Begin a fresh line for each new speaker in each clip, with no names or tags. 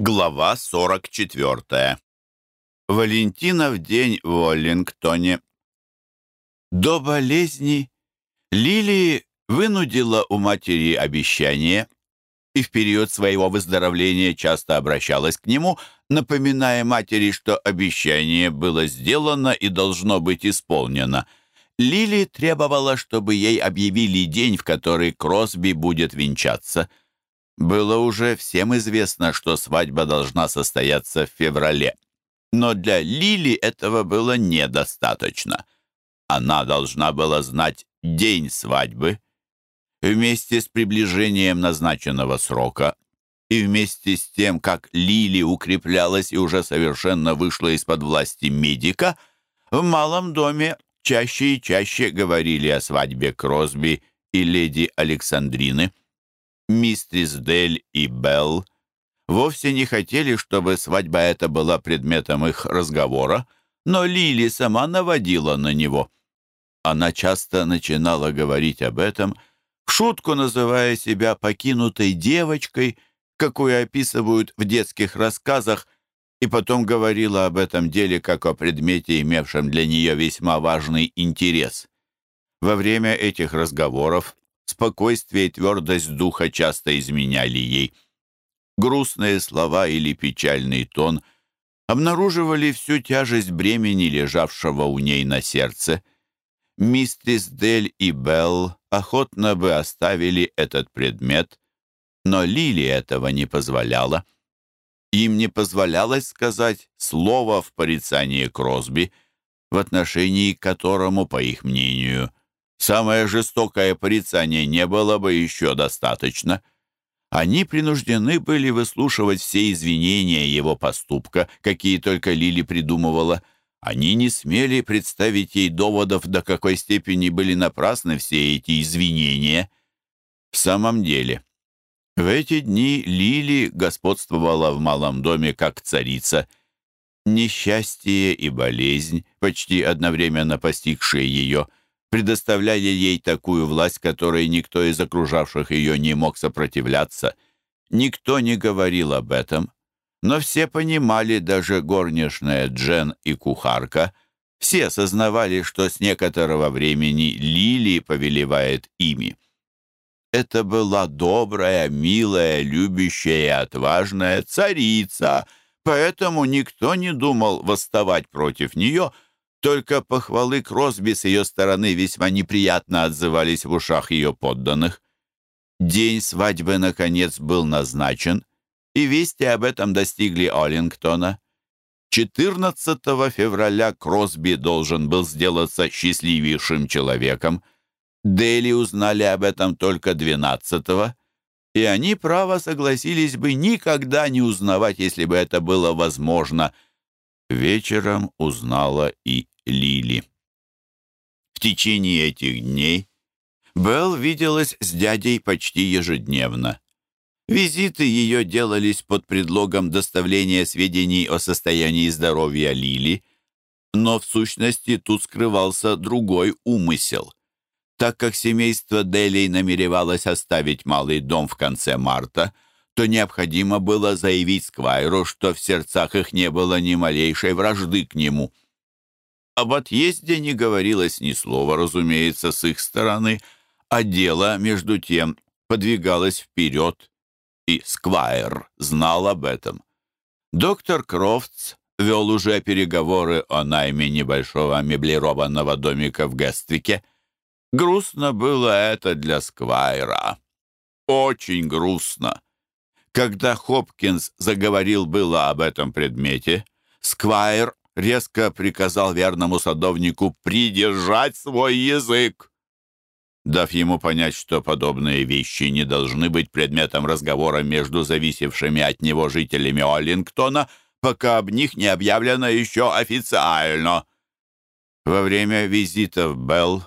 Глава 44. Валентина в день в Уоллингтоне. До болезни Лили вынудила у матери обещание и в период своего выздоровления часто обращалась к нему, напоминая матери, что обещание было сделано и должно быть исполнено. Лили требовала, чтобы ей объявили день, в который Кросби будет венчаться – было уже всем известно, что свадьба должна состояться в феврале. Но для Лили этого было недостаточно. Она должна была знать день свадьбы. Вместе с приближением назначенного срока и вместе с тем, как Лили укреплялась и уже совершенно вышла из-под власти медика, в малом доме чаще и чаще говорили о свадьбе Кросби и леди Александрины мистрис Дель и Белл вовсе не хотели, чтобы свадьба эта была предметом их разговора, но Лили сама наводила на него. Она часто начинала говорить об этом, в шутку называя себя покинутой девочкой, какую описывают в детских рассказах, и потом говорила об этом деле как о предмете, имевшем для нее весьма важный интерес. Во время этих разговоров Спокойствие и твердость духа часто изменяли ей. Грустные слова или печальный тон обнаруживали всю тяжесть бремени, лежавшего у ней на сердце. Мистрис Дель и Белл охотно бы оставили этот предмет, но Лили этого не позволяла. Им не позволялось сказать слово в порицании Кросби, в отношении к которому, по их мнению, Самое жестокое порицание не было бы еще достаточно. Они принуждены были выслушивать все извинения его поступка, какие только Лили придумывала. Они не смели представить ей доводов, до какой степени были напрасны все эти извинения. В самом деле, в эти дни Лили господствовала в малом доме как царица. Несчастье и болезнь, почти одновременно постигшие ее, — предоставляя ей такую власть, которой никто из окружавших ее не мог сопротивляться. Никто не говорил об этом, но все понимали, даже горничная Джен и кухарка, все сознавали, что с некоторого времени Лили повелевает ими. Это была добрая, милая, любящая и отважная царица, поэтому никто не думал восставать против нее — только похвалы Кросби с ее стороны весьма неприятно отзывались в ушах ее подданных. День свадьбы, наконец, был назначен, и вести об этом достигли Оллингтона. 14 февраля Кросби должен был сделаться счастливейшим человеком. Дели узнали об этом только 12-го, и они, право, согласились бы никогда не узнавать, если бы это было возможно — вечером узнала и Лили. В течение этих дней Белл виделась с дядей почти ежедневно. Визиты ее делались под предлогом доставления сведений о состоянии здоровья Лили, но в сущности тут скрывался другой умысел. Так как семейство Делей намеревалось оставить малый дом в конце марта – то необходимо было заявить Сквайру, что в сердцах их не было ни малейшей вражды к нему. Об отъезде не говорилось ни слова, разумеется, с их стороны, а дело, между тем, подвигалось вперед, и Сквайр знал об этом. Доктор Крофтс вел уже переговоры о найме небольшого меблированного домика в Гествике. Грустно было это для Сквайра. Очень грустно. Когда Хопкинс заговорил было об этом предмете, Сквайр резко приказал верному садовнику придержать свой язык. Дав ему понять, что подобные вещи не должны быть предметом разговора между зависевшими от него жителями Оллингтона, пока об них не объявлено еще официально. Во время визита в Белл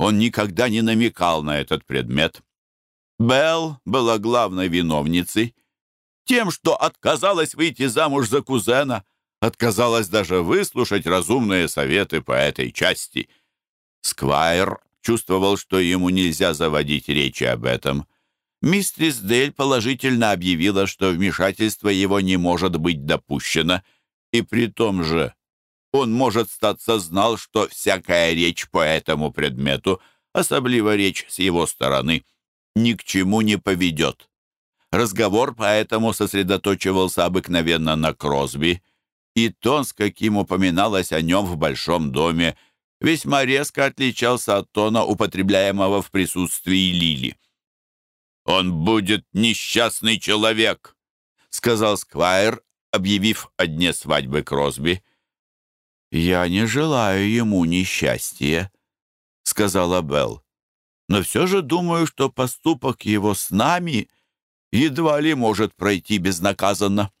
он никогда не намекал на этот предмет. Белл была главной виновницей. Тем, что отказалась выйти замуж за кузена, отказалась даже выслушать разумные советы по этой части. Сквайр чувствовал, что ему нельзя заводить речи об этом. Мистрис Дель положительно объявила, что вмешательство его не может быть допущено, и при том же он, может, статься знал, что всякая речь по этому предмету, особливо речь с его стороны, ни к чему не поведет. Разговор поэтому сосредоточивался обыкновенно на Кросби, и тон, с каким упоминалось о нем в большом доме, весьма резко отличался от тона, употребляемого в присутствии Лили. «Он будет несчастный человек», — сказал Сквайр, объявив о дне свадьбы Кросби. «Я не желаю ему несчастья», — сказала Белл. «Но все же думаю, что поступок его с нами едва ли может пройти безнаказанно.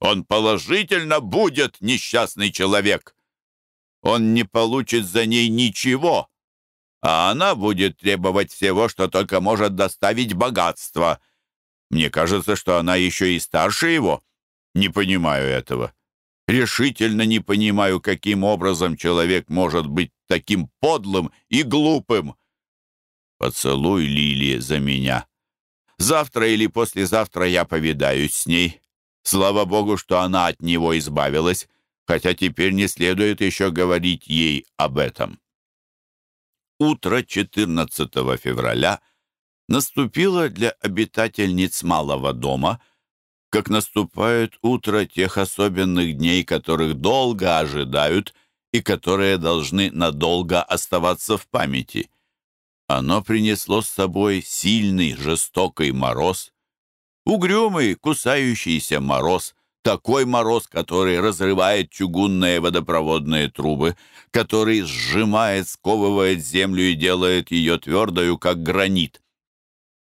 Он положительно будет несчастный человек. Он не получит за ней ничего, а она будет требовать всего, что только может доставить богатство. Мне кажется, что она еще и старше его. Не понимаю этого. Решительно не понимаю, каким образом человек может быть таким подлым и глупым. Поцелуй Лили за меня. Завтра или послезавтра я повидаюсь с ней. Слава Богу, что она от него избавилась, хотя теперь не следует еще говорить ей об этом. Утро 14 февраля наступило для обитательниц малого дома — как наступает утро тех особенных дней, которых долго ожидают и которые должны надолго оставаться в памяти. Оно принесло с собой сильный, жестокий мороз, угрюмый, кусающийся мороз, такой мороз, который разрывает чугунные водопроводные трубы, который сжимает, сковывает землю и делает ее твердою, как гранит.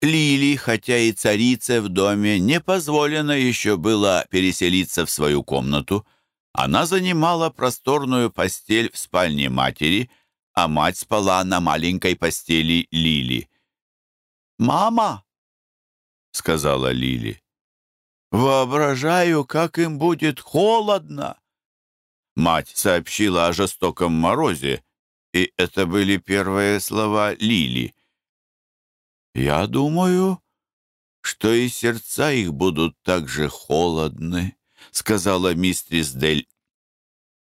Лили, хотя и царица в доме, не позволено еще было переселиться в свою комнату. Она занимала просторную постель в спальне матери, а мать спала на маленькой постели Лили. «Мама!» — сказала Лили. «Воображаю, как им будет холодно!» Мать сообщила о жестоком морозе, и это были первые слова Лили — я думаю, что и сердца их будут так же холодны, сказала мистрис Дель.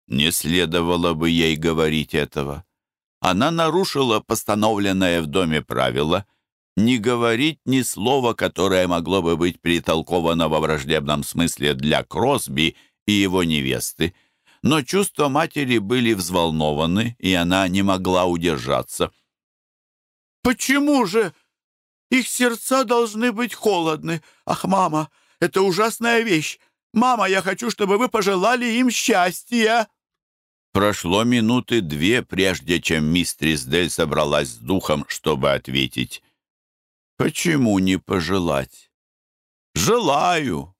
Не следовало бы ей говорить этого. Она нарушила постановленное в доме правило не говорить ни слова, которое могло бы быть притолковано во враждебном смысле для Кросби и его невесты. Но чувства матери были взволнованы, и она не могла удержаться. «Почему же их сердца должны быть холодны. Ах, мама, это ужасная вещь. Мама, я хочу, чтобы вы пожелали им счастья». Прошло минуты две, прежде чем мистрис Дель собралась с духом, чтобы ответить. «Почему не пожелать?» «Желаю.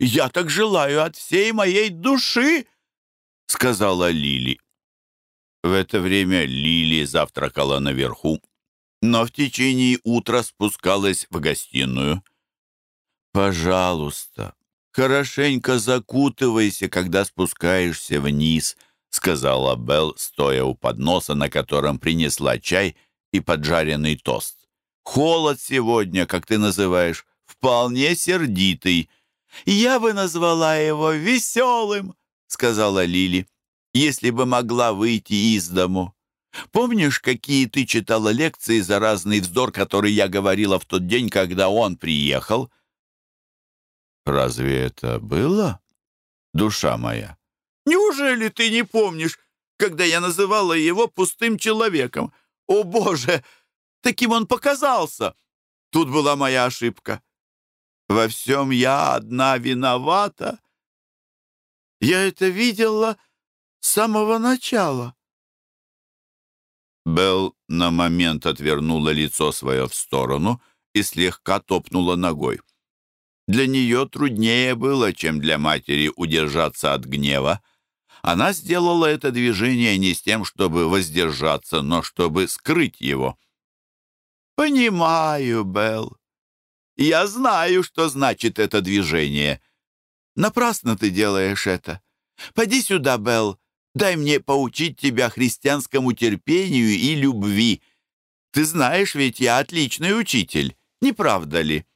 Я так желаю от всей моей души», — сказала Лили. В это время Лили завтракала наверху, но в течение утра спускалась в гостиную. «Пожалуйста, хорошенько закутывайся, когда спускаешься вниз», сказала Белл, стоя у подноса, на котором принесла чай и поджаренный тост. «Холод сегодня, как ты называешь, вполне сердитый. Я бы назвала его веселым», сказала Лили, «если бы могла выйти из дому». Помнишь, какие ты читала лекции за разный вздор, который я говорила в тот день, когда он приехал? Разве это было, душа моя? Неужели ты не помнишь, когда я называла его пустым человеком? О, Боже, таким он показался. Тут была моя ошибка. Во всем я одна виновата. Я это видела с самого начала. Белл на момент отвернула лицо свое в сторону и слегка топнула ногой. Для нее труднее было, чем для матери, удержаться от гнева. Она сделала это движение не с тем, чтобы воздержаться, но чтобы скрыть его. «Понимаю, Белл. Я знаю, что значит это движение. Напрасно ты делаешь это. Поди сюда, Белл. Дай мне поучить тебя христианскому терпению и любви. Ты знаешь, ведь я отличный учитель, Не правда ли?»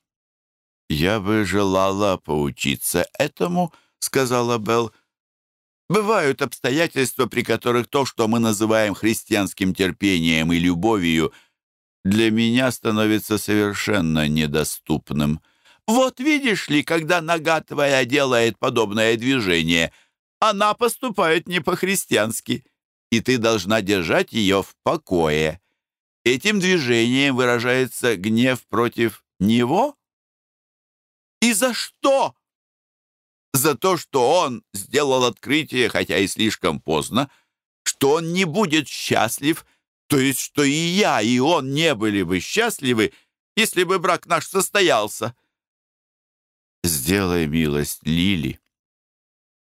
«Я бы желала поучиться этому», — сказала Белл. «Бывают обстоятельства, при которых то, что мы называем христианским терпением и любовью, для меня становится совершенно недоступным. Вот видишь ли, когда нога твоя делает подобное движение, она поступает не по-христиански, и ты должна держать ее в покое. Этим движением выражается гнев против него?» И за что? За то, что он сделал открытие, хотя и слишком поздно, что он не будет счастлив, то есть что и я, и он не были бы счастливы, если бы брак наш состоялся. Сделай милость, Лили.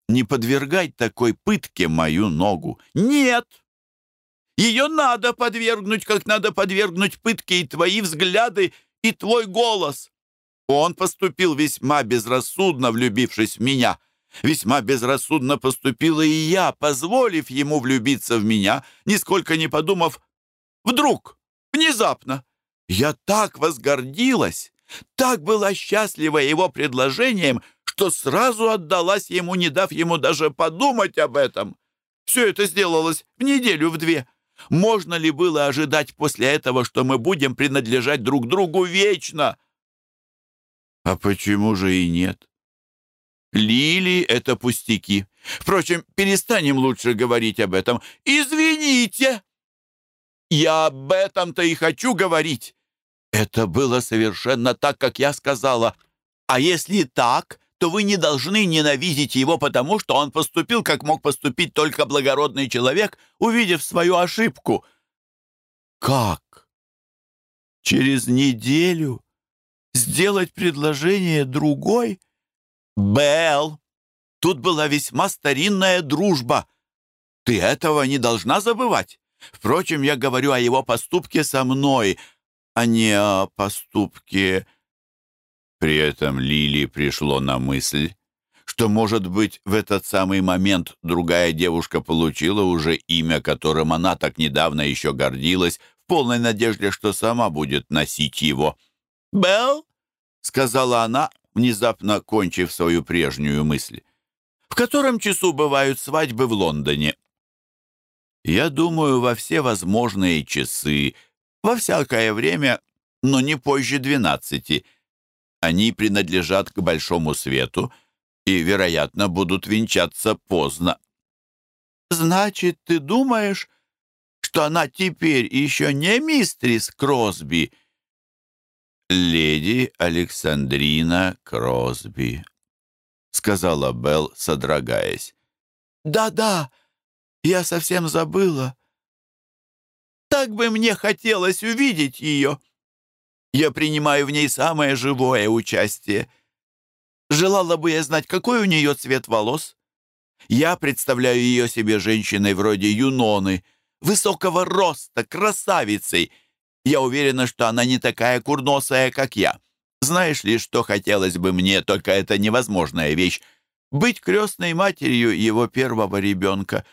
Не подвергай такой пытке мою ногу. Нет! Ее надо подвергнуть, как надо подвергнуть пытке и твои взгляды, и твой голос. Он поступил весьма безрассудно, влюбившись в меня. Весьма безрассудно поступила и я, позволив ему влюбиться в меня, нисколько не подумав, вдруг, внезапно. Я так возгордилась, так была счастлива его предложением, что сразу отдалась ему, не дав ему даже подумать об этом. Все это сделалось в неделю, в две. Можно ли было ожидать после этого, что мы будем принадлежать друг другу вечно?» А почему же и нет? Лили — это пустяки. Впрочем, перестанем лучше говорить об этом. Извините! Я об этом-то и хочу говорить. Это было совершенно так, как я сказала. А если так, то вы не должны ненавидеть его, потому что он поступил, как мог поступить только благородный человек, увидев свою ошибку. Как? Через неделю? Сделать предложение другой? Белл, тут была весьма старинная дружба. Ты этого не должна забывать. Впрочем, я говорю о его поступке со мной, а не о поступке... При этом Лили пришло на мысль, что, может быть, в этот самый момент другая девушка получила уже имя, которым она так недавно еще гордилась, в полной надежде, что сама будет носить его. «Белл?» — сказала она, внезапно кончив свою прежнюю мысль. «В котором часу бывают свадьбы в Лондоне?» «Я думаю, во все возможные часы, во всякое время, но не позже двенадцати. Они принадлежат к большому свету и, вероятно, будут венчаться поздно». «Значит, ты думаешь, что она теперь еще не мистрис Кросби?» «Леди Александрина Кросби», — сказала Белл, содрогаясь. «Да-да, я совсем забыла. Так бы мне хотелось увидеть ее. Я принимаю в ней самое живое участие. Желала бы я знать, какой у нее цвет волос. Я представляю ее себе женщиной вроде Юноны, высокого роста, красавицей — я уверена, что она не такая курносая, как я. Знаешь ли, что хотелось бы мне, только это невозможная вещь, быть крестной матерью его первого ребенка.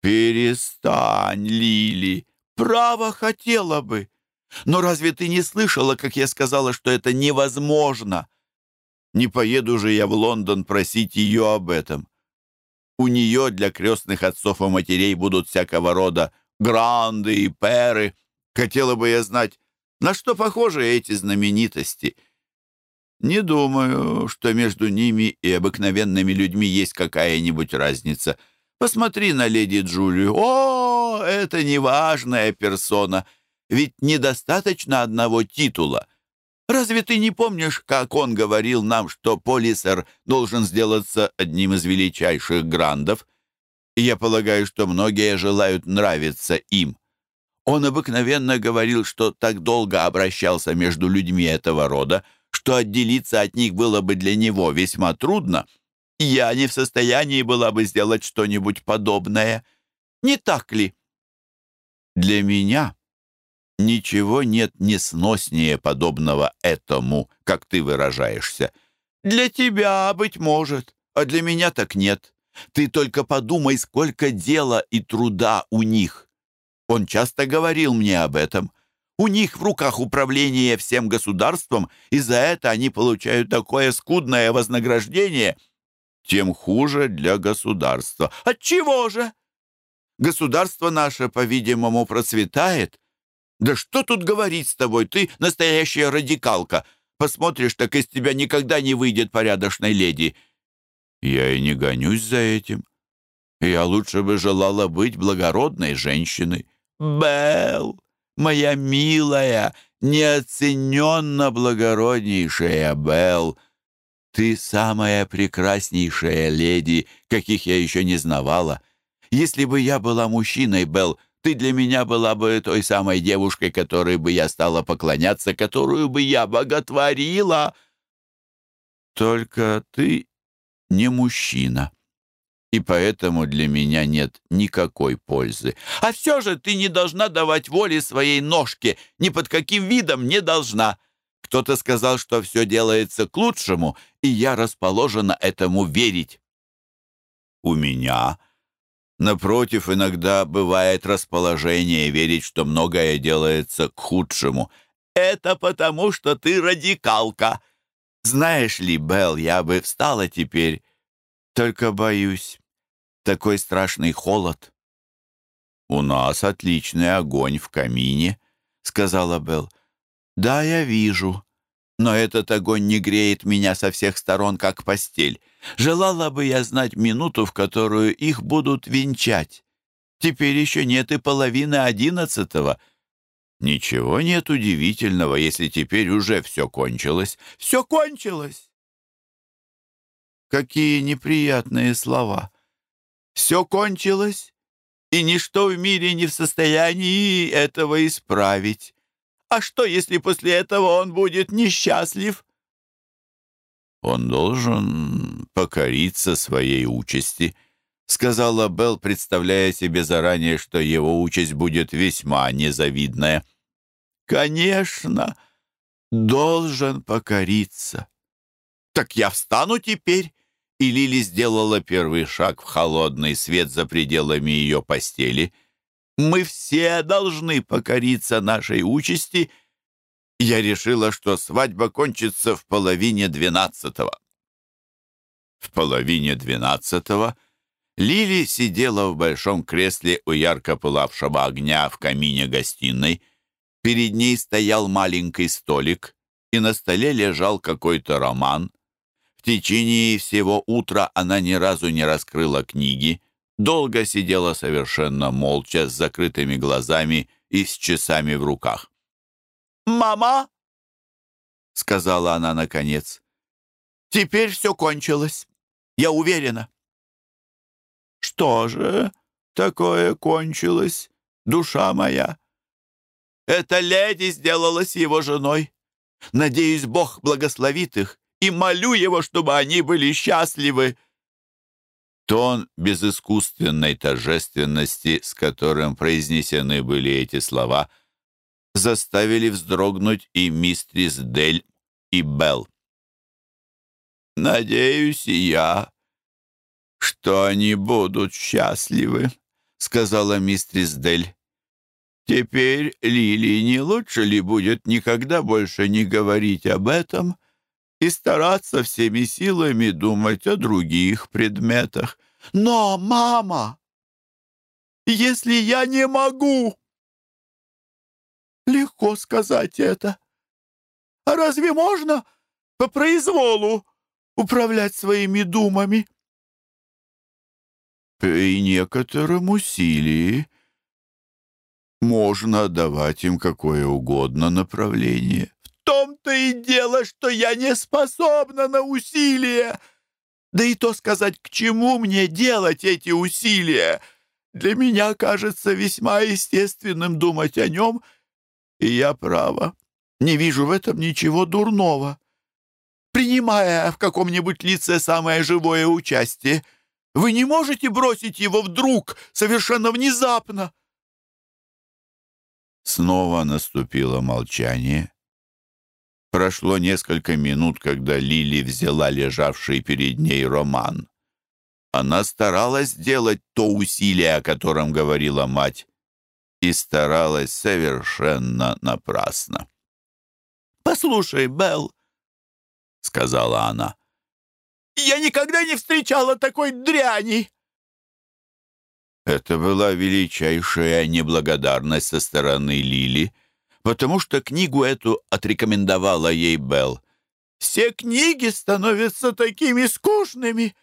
Перестань, Лили, право хотела бы. Но разве ты не слышала, как я сказала, что это невозможно? Не поеду же я в Лондон просить ее об этом. У нее для крестных отцов и матерей будут всякого рода гранды и перы, Хотела бы я знать, на что похожи эти знаменитости. Не думаю, что между ними и обыкновенными людьми есть какая-нибудь разница. Посмотри на леди Джулию. О, это неважная персона. Ведь недостаточно одного титула. Разве ты не помнишь, как он говорил нам, что Полисер должен сделаться одним из величайших грандов? я полагаю, что многие желают нравиться им. Он обыкновенно говорил, что так долго обращался между людьми этого рода, что отделиться от них было бы для него весьма трудно. Я не в состоянии была бы сделать что-нибудь подобное. Не так ли? Для меня ничего нет несноснее подобного этому, как ты выражаешься. Для тебя, быть может, а для меня так нет. Ты только подумай, сколько дела и труда у них. Он часто говорил мне об этом. У них в руках управление всем государством, и за это они получают такое скудное вознаграждение. Тем хуже для государства. Отчего же? Государство наше, по-видимому, процветает. Да что тут говорить с тобой? Ты настоящая радикалка. Посмотришь, так из тебя никогда не выйдет порядочной леди. Я и не гонюсь за этим. Я лучше бы желала быть благородной женщиной. Белл, моя милая, неоцененно благороднейшая Белл, ты самая прекраснейшая леди, каких я еще не знавала. Если бы я была мужчиной, Белл, ты для меня была бы той самой девушкой, которой бы я стала поклоняться, которую бы я боготворила. Только ты не мужчина, и поэтому для меня нет никакой пользы. А все же ты не должна давать воли своей ножке, ни под каким видом не должна. Кто-то сказал, что все делается к лучшему, и я расположена этому верить. У меня Напротив, иногда бывает расположение верить, что многое делается к худшему. Это потому, что ты радикалка. Знаешь ли, Белл, я бы встала теперь, только боюсь. Такой страшный холод. «У нас отличный огонь в камине», — сказала Белл. «Да, я вижу но этот огонь не греет меня со всех сторон, как постель. Желала бы я знать минуту, в которую их будут венчать. Теперь еще нет и половины одиннадцатого. Ничего нет удивительного, если теперь уже все кончилось. Все кончилось! Какие неприятные слова! Все кончилось, и ничто в мире не в состоянии этого исправить. А что, если после этого он будет несчастлив? Он должен покориться своей участи, сказала Белл, представляя себе заранее, что его участь будет весьма незавидная. Конечно, должен покориться. Так я встану теперь. И Лили сделала первый шаг в холодный свет за пределами ее постели — мы все должны покориться нашей участи. Я решила, что свадьба кончится в половине двенадцатого. В половине двенадцатого Лили сидела в большом кресле у ярко пылавшего огня в камине гостиной. Перед ней стоял маленький столик, и на столе лежал какой-то роман. В течение всего утра она ни разу не раскрыла книги, долго сидела совершенно молча, с закрытыми глазами и с часами в руках. «Мама!» — сказала она наконец. «Теперь все кончилось. Я уверена». «Что же такое кончилось, душа моя?» «Эта леди сделалась его женой. Надеюсь, Бог благословит их, и молю его, чтобы они были счастливы». Тон безыскусственной торжественности, с которым произнесены были эти слова, заставили вздрогнуть и мистрис Дель, и Белл. «Надеюсь и я, что они будут счастливы», — сказала мистрис Дель. «Теперь Лили не лучше ли будет никогда больше не говорить об этом?» И стараться всеми силами думать о других предметах. Но, мама, если я не могу... Легко сказать это. А разве можно по произволу управлять своими думами? При некотором усилии можно давать им какое угодно направление том-то и дело, что я не способна на усилия. Да и то сказать, к чему мне делать эти усилия. Для меня кажется весьма естественным думать о нем, и я права. Не вижу в этом ничего дурного. Принимая в каком-нибудь лице самое живое участие, вы не можете бросить его вдруг, совершенно внезапно. Снова наступило молчание. Прошло несколько минут, когда Лили взяла лежавший перед ней роман. Она старалась сделать то усилие, о котором говорила мать. и старалась совершенно напрасно.
«Послушай, Белл», — сказала она, — «я никогда не встречала такой дряни».
Это была величайшая неблагодарность со стороны Лили, потому что книгу эту отрекомендовала ей Белл.
«Все книги становятся такими скучными.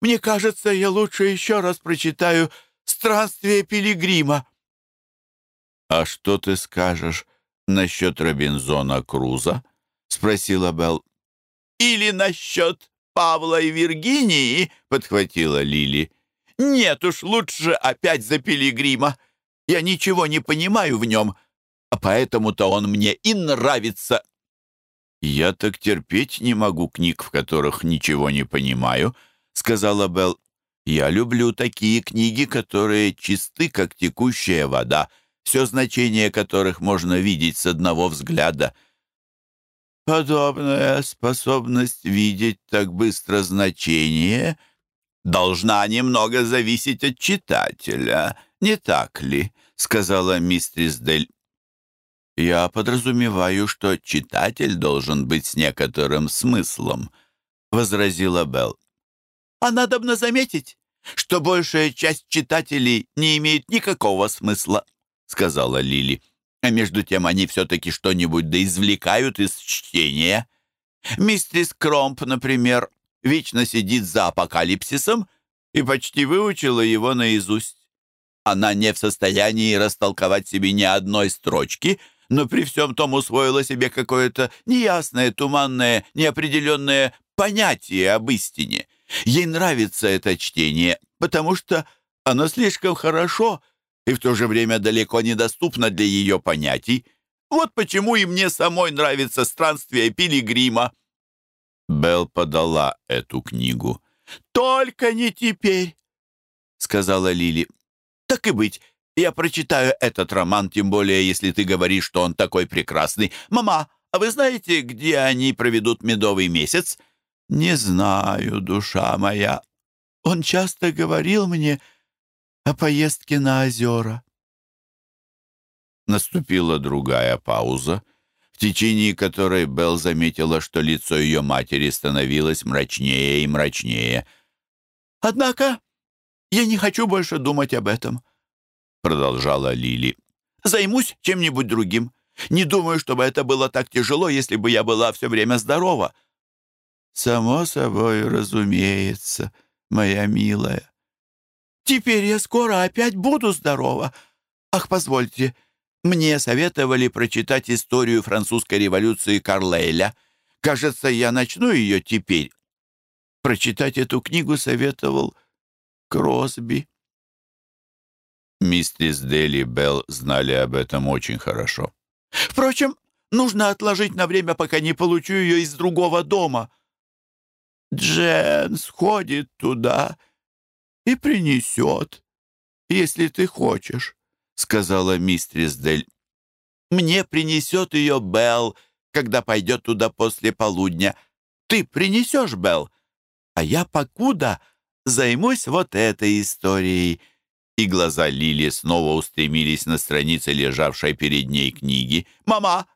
Мне кажется, я лучше еще раз прочитаю «Странствие пилигрима».
«А что ты скажешь насчет Робинзона Круза?» — спросила Белл.
«Или насчет Павла и Виргинии?» — подхватила Лили. «Нет уж, лучше опять за пилигрима. Я ничего не понимаю в нем, а поэтому-то он мне и нравится».
«Я так терпеть не могу книг, в которых ничего не понимаю», — сказала Белл. «Я люблю такие книги, которые чисты, как текущая вода, все значение которых можно видеть с одного взгляда».
«Подобная способность видеть так быстро значение должна немного зависеть от читателя, не так ли?» — сказала мистрис Дель.
«Я подразумеваю, что читатель должен быть с некоторым смыслом», — возразила Белл.
«А надобно заметить, что большая часть читателей не имеет никакого смысла», — сказала Лили. «А между тем они все-таки что-нибудь да извлекают из чтения. Мистерис Кромп, например, вечно сидит за апокалипсисом и почти выучила его наизусть. Она не в состоянии растолковать себе ни одной строчки, но при всем том усвоила себе какое-то неясное, туманное, неопределенное понятие об истине. Ей нравится это чтение, потому что оно слишком хорошо и в то же время далеко недоступно для ее понятий. Вот почему и мне самой нравится странствие Пилигрима.
Белл подала эту книгу.
«Только не теперь», — сказала Лили. «Так и быть, я прочитаю этот роман, тем более, если ты говоришь, что он такой прекрасный. Мама, а вы знаете, где они проведут медовый месяц?» «Не знаю, душа моя. Он часто говорил мне о поездке на озера».
Наступила другая пауза, в течение которой Белл заметила, что лицо ее матери становилось мрачнее и мрачнее.
«Однако я не хочу больше думать об этом.
— продолжала Лили.
«Займусь чем-нибудь другим. Не думаю, чтобы это было так тяжело, если бы я была все время здорова».
«Само собой, разумеется, моя милая».
«Теперь я скоро опять буду здорова. Ах, позвольте, мне советовали прочитать историю французской революции Карлейля. Кажется, я начну ее теперь». Прочитать эту книгу советовал Кросби.
Мистерис Дели Белл знали об этом очень хорошо.
«Впрочем, нужно отложить на время, пока не получу ее из другого дома. Джен сходит туда и принесет, если ты хочешь», — сказала мистерис Дель. «Мне принесет ее Белл, когда пойдет туда после полудня. Ты принесешь, Белл, а я покуда займусь вот этой историей» и глаза Лили снова устремились на страницы лежавшей перед ней книги. «Мама,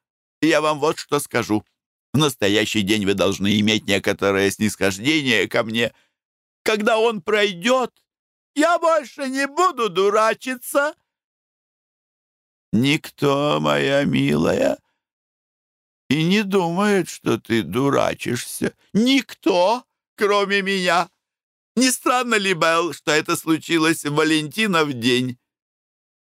я вам вот что скажу. В настоящий день вы должны иметь некоторое снисхождение ко мне. Когда он пройдет, я больше не буду дурачиться». «Никто, моя милая, и не думает, что ты дурачишься. Никто, кроме меня». Не странно ли, Белл, что это случилось в Валентинов день?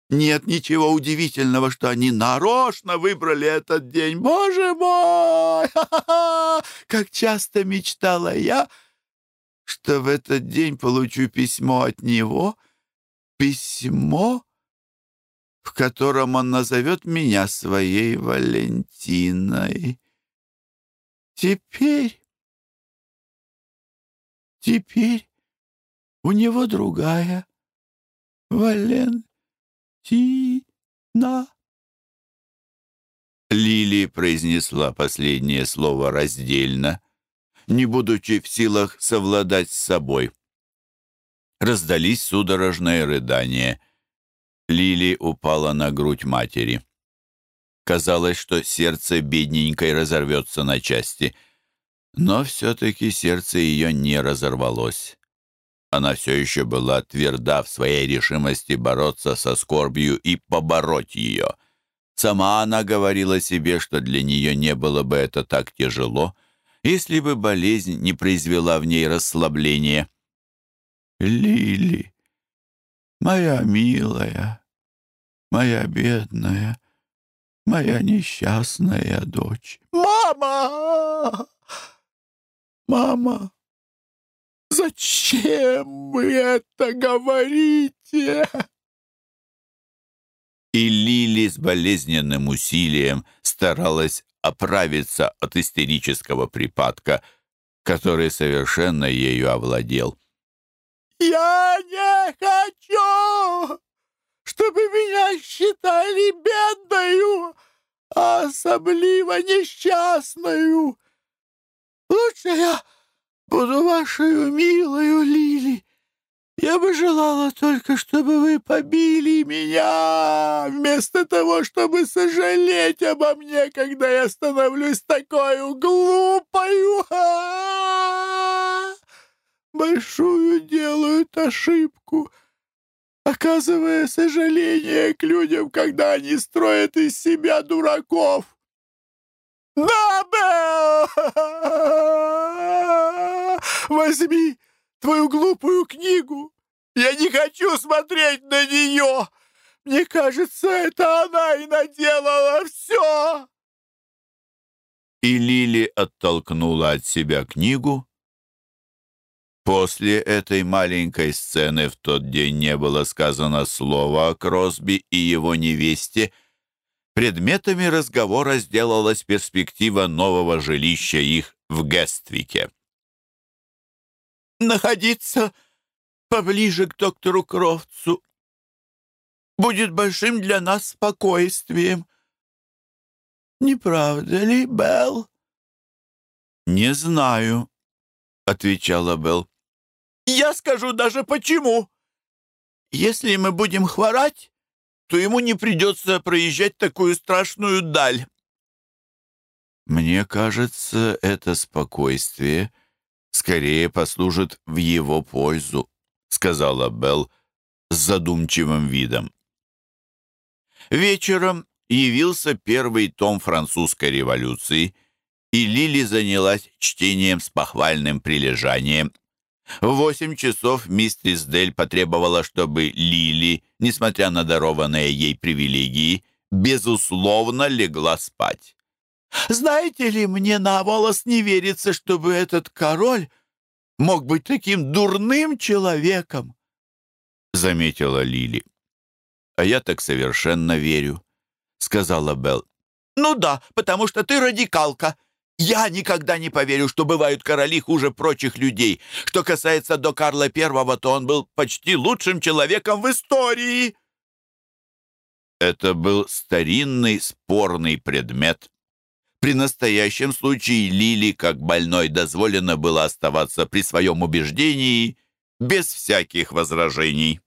Нет ничего удивительного, что они нарочно выбрали этот день. Боже мой! Как часто мечтала я, что в этот день получу письмо от него. Письмо, в котором он назовет меня своей Валентиной. Теперь Теперь у него другая. Валентина. Лили произнесла последнее слово раздельно, не будучи в силах совладать с собой. Раздались судорожные рыдания.
Лили упала на грудь матери. Казалось, что сердце бедненькой разорвется на части. Но все-таки сердце ее не разорвалось. Она все еще была тверда в своей решимости бороться со скорбью и побороть ее. Сама она говорила себе, что для нее не было бы это так тяжело, если бы болезнь не произвела в ней расслабления.
«Лили, моя милая, моя бедная, моя несчастная дочь. Мама! Мама! Зачем вы это говорите?
И Лили с болезненным усилием старалась оправиться от истерического припадка, который совершенно ею овладел.
«Я не хочу, чтобы меня считали бедною, а особливо несчастную. Лучше я буду вашей милою Лили. Я бы желала только, чтобы вы побили меня, вместо того, чтобы сожалеть обо мне, когда я становлюсь такой глупою. Большую делают ошибку, оказывая сожаление к людям, когда они строят из себя дураков. «Да, Возьми твою глупую книгу! Я не хочу смотреть на нее! Мне кажется, это она и наделала все!»
И Лили оттолкнула от себя книгу. После этой маленькой сцены в тот день не было сказано слова о Кросби и его невесте — Предметами разговора сделалась перспектива нового жилища их в Гествике.
«Находиться поближе к доктору Кровцу будет большим для нас спокойствием. Не правда ли, Белл?»
«Не знаю», — отвечала Белл.
«Я скажу даже почему. Если мы будем хворать, то ему не придется проезжать такую страшную даль.
Мне кажется, это спокойствие скорее послужит в его пользу, сказала Белл с задумчивым видом. Вечером явился первый том французской революции, и Лили занялась чтением с похвальным прилежанием в восемь часов мистерис Дель потребовала, чтобы Лили, несмотря на дарованные ей привилегии, безусловно легла спать.
«Знаете ли, мне на волос не верится, чтобы этот король мог быть таким дурным человеком», —
заметила Лили. «А я так совершенно верю», — сказала Белл.
«Ну да, потому что ты радикалка», я никогда не поверю, что бывают короли хуже прочих людей. Что касается до Карла Первого, то он был почти лучшим человеком в истории.
Это был старинный спорный предмет. При настоящем случае Лили, как больной, дозволено было оставаться при своем убеждении без всяких возражений.